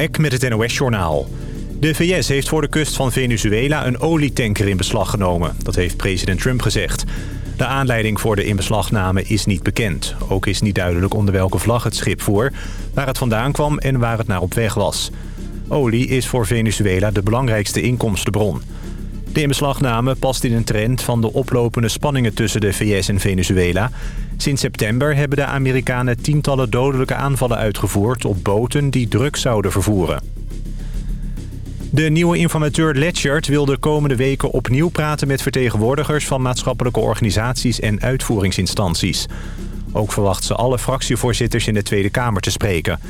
Ek met het NOS-journaal. De VS heeft voor de kust van Venezuela een olietanker in beslag genomen. Dat heeft president Trump gezegd. De aanleiding voor de inbeslagname is niet bekend. Ook is niet duidelijk onder welke vlag het schip voer, waar het vandaan kwam en waar het naar op weg was. Olie is voor Venezuela de belangrijkste inkomstenbron. De inbeslagname past in een trend van de oplopende spanningen tussen de VS en Venezuela. Sinds september hebben de Amerikanen tientallen dodelijke aanvallen uitgevoerd op boten die drugs zouden vervoeren. De nieuwe informateur Letchert wil de komende weken opnieuw praten met vertegenwoordigers van maatschappelijke organisaties en uitvoeringsinstanties. Ook verwacht ze alle fractievoorzitters in de Tweede Kamer te spreken.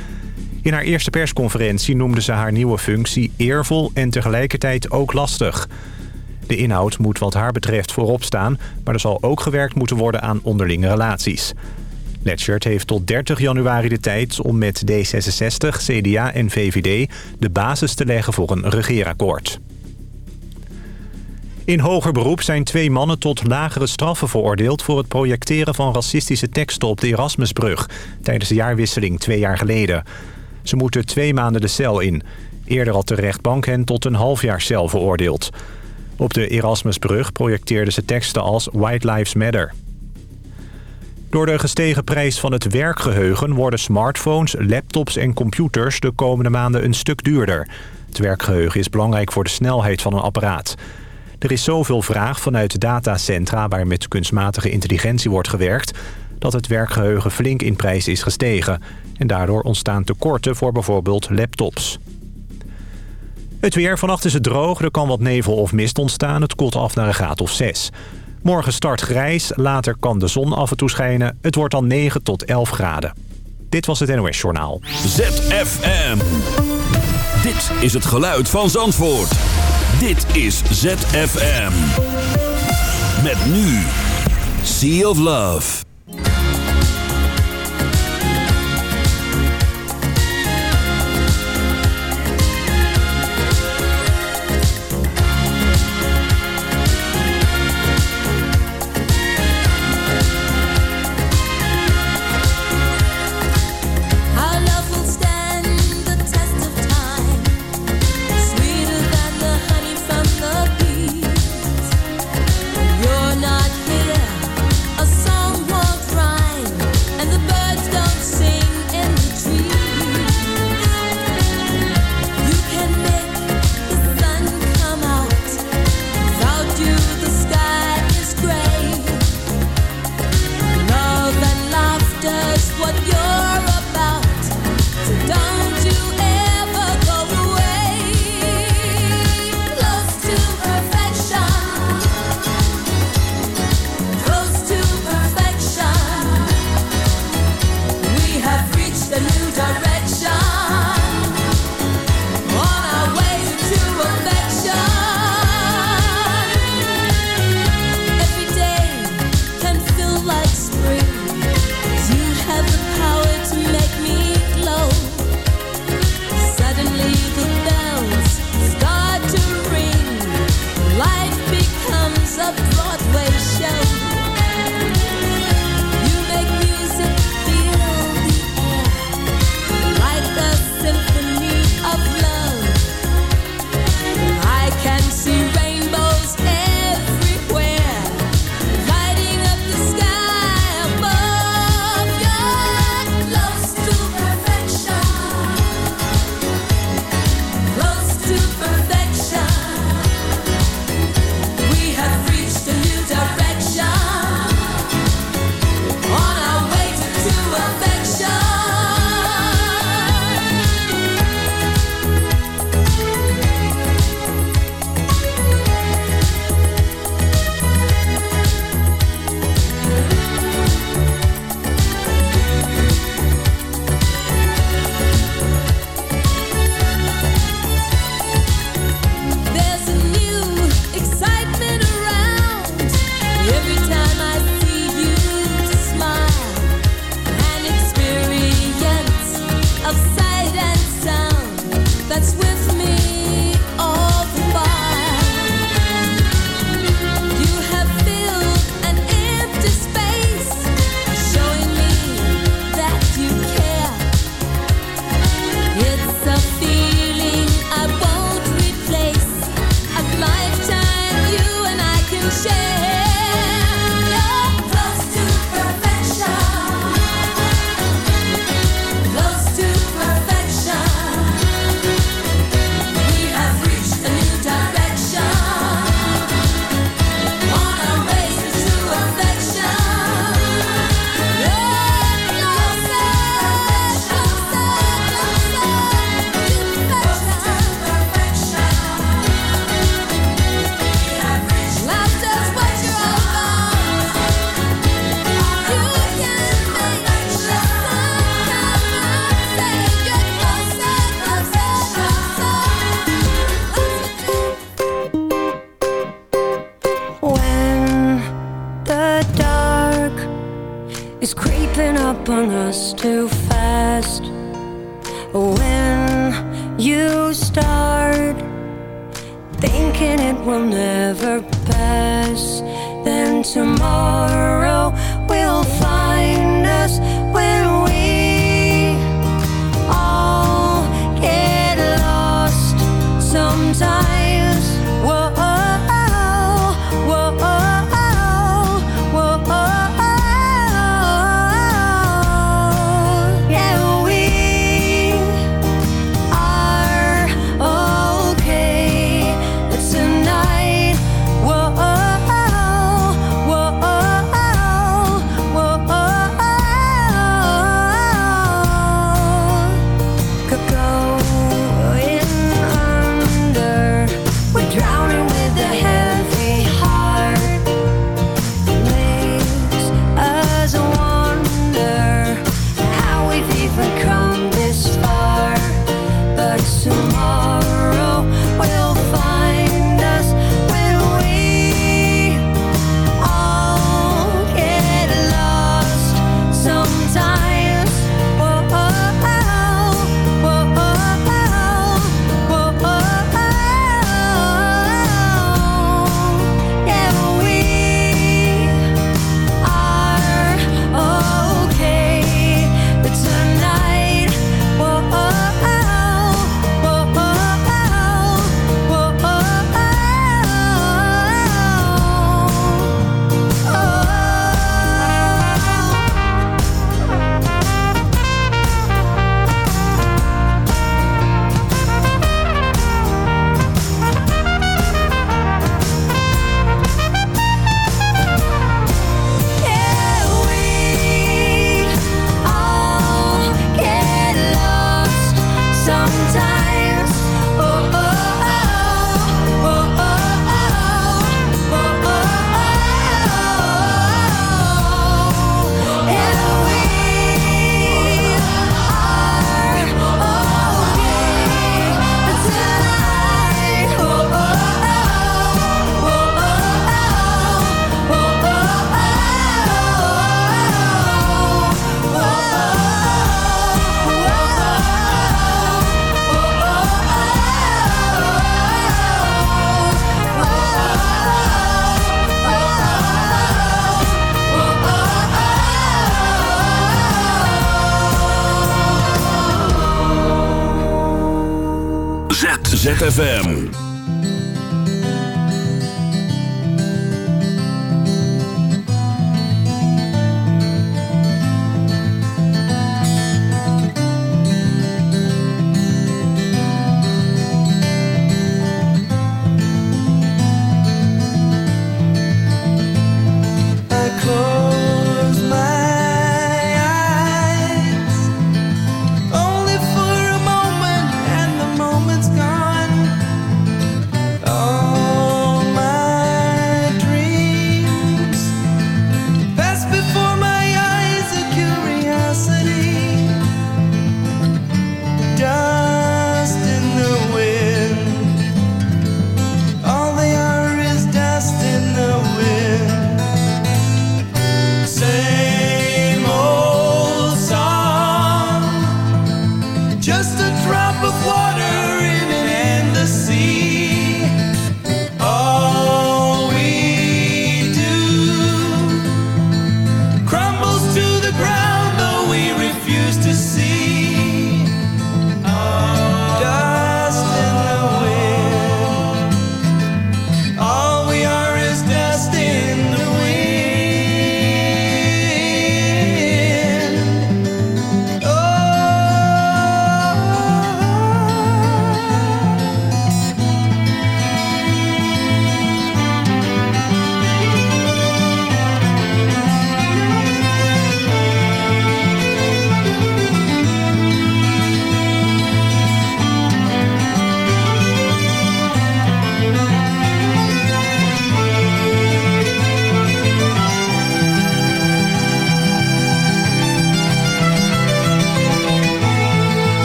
In haar eerste persconferentie noemde ze haar nieuwe functie eervol en tegelijkertijd ook lastig. De inhoud moet wat haar betreft voorop staan... maar er zal ook gewerkt moeten worden aan onderlinge relaties. Letchert heeft tot 30 januari de tijd om met D66, CDA en VVD... de basis te leggen voor een regeerakkoord. In hoger beroep zijn twee mannen tot lagere straffen veroordeeld... voor het projecteren van racistische teksten op de Erasmusbrug... tijdens de jaarwisseling twee jaar geleden. Ze moeten twee maanden de cel in. Eerder had de rechtbank hen tot een half jaar cel veroordeeld. Op de Erasmusbrug projecteerden ze teksten als White Lives Matter. Door de gestegen prijs van het werkgeheugen worden smartphones, laptops en computers de komende maanden een stuk duurder. Het werkgeheugen is belangrijk voor de snelheid van een apparaat. Er is zoveel vraag vanuit datacentra waar met kunstmatige intelligentie wordt gewerkt... dat het werkgeheugen flink in prijs is gestegen. En daardoor ontstaan tekorten voor bijvoorbeeld laptops. Het weer. Vannacht is het droog. Er kan wat nevel of mist ontstaan. Het koelt af naar een graad of 6. Morgen start grijs. Later kan de zon af en toe schijnen. Het wordt dan 9 tot 11 graden. Dit was het NOS Journaal. ZFM. Dit is het geluid van Zandvoort. Dit is ZFM. Met nu. Sea of Love.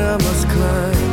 I must climb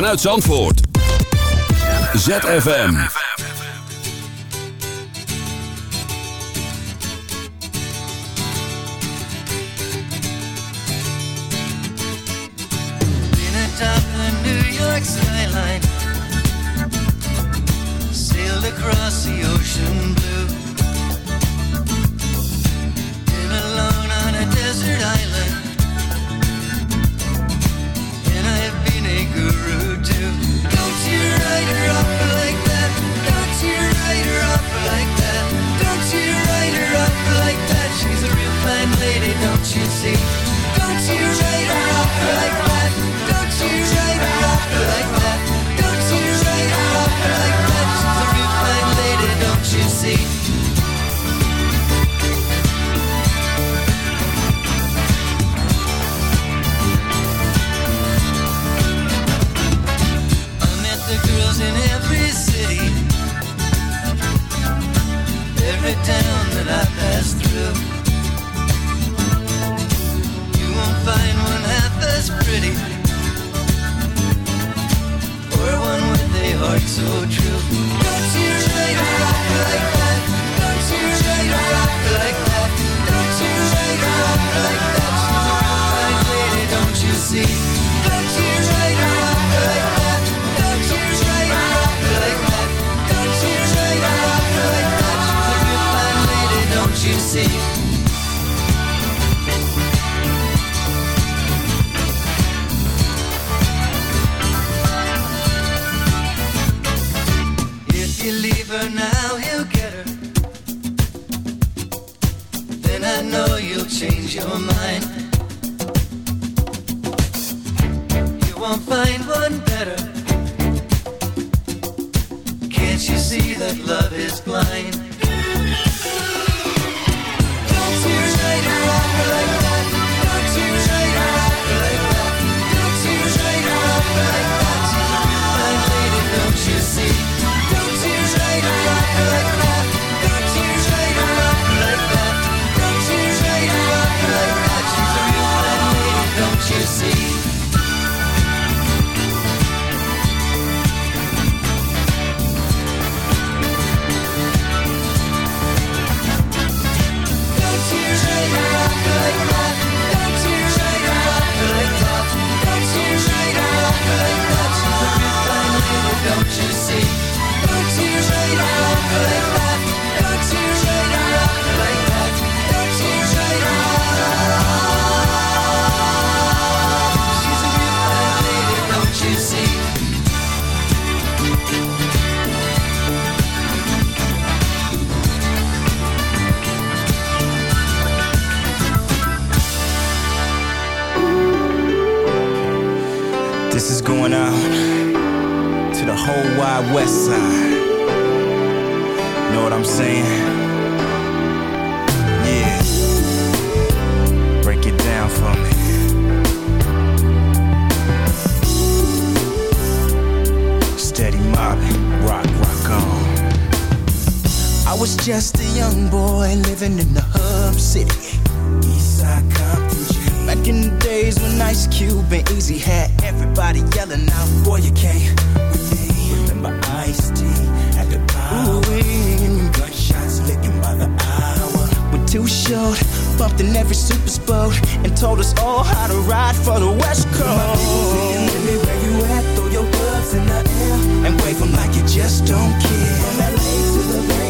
vanuit Zandvoort. ZFM. Skyline, sailed across the ocean blue. Been alone on a desert island, Don't you write her up like that? She's a real fine lady, don't you see? Don't you write her up like that? Don't you write her up like that? As pretty, or one with a heart so true. Don't you write her up like that? Don't you write her up like that? Don't you write her up like that? A fine lady, don't you see? Just a young boy living in the hub city. Eastside Compton. G. Back in the days when Ice Cube and Eazy had everybody yelling out, Boy, you can't with me. Remember Ice T at the power. Gunshots licking by the hour. We're too short, bumped in every super boat, and told us all how to ride for the West Coast. Where you at? Throw your gloves in the air and wave them like you just don't care. From LA to the Bay,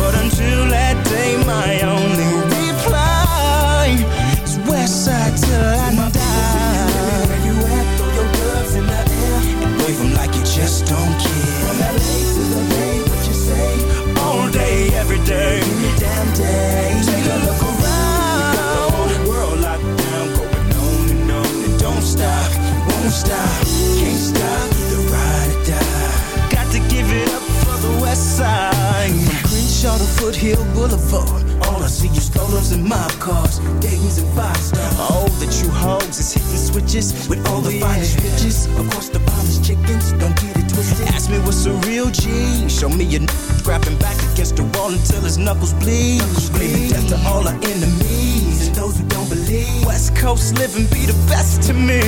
but until that day, my only reply is west side till I die. Where you at? Throw your gloves in the air and wave like you just don't care. And mob cars, Dayton's and five stars. Oh, the true hoes is hitting switches with all the finest bitches. Of course, the finest chickens, don't get it twisted. Ask me what's a real G. Show me a n- grabbing back against the wall until his knuckles bleed. Screaming death to all our enemies and those who don't believe. West Coast living be the best to me.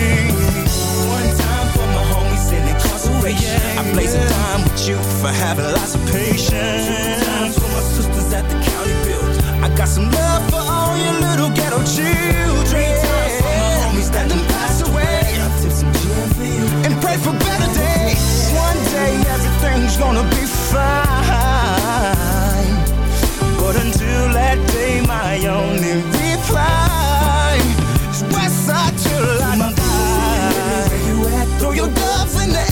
One time for my homies in incarceration. I blaze a time with you for having lots of patience. Two times for my sisters at the county build. I got some love for all your little ghetto children. For my homies that done passed away. I tip some gin for you and pray for better days. One day everything's gonna be fine. But until that day, my only reply is west side till I die. Throw your gloves in the air.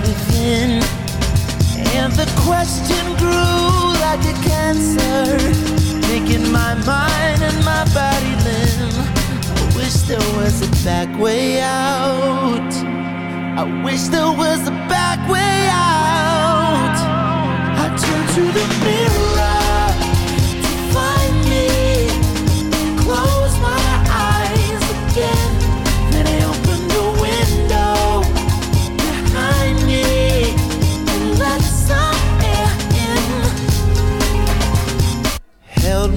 within. And the question grew like a cancer, making my mind and my body limb. I wish there was a back way out. I wish there was a back way out. I turned to the mirror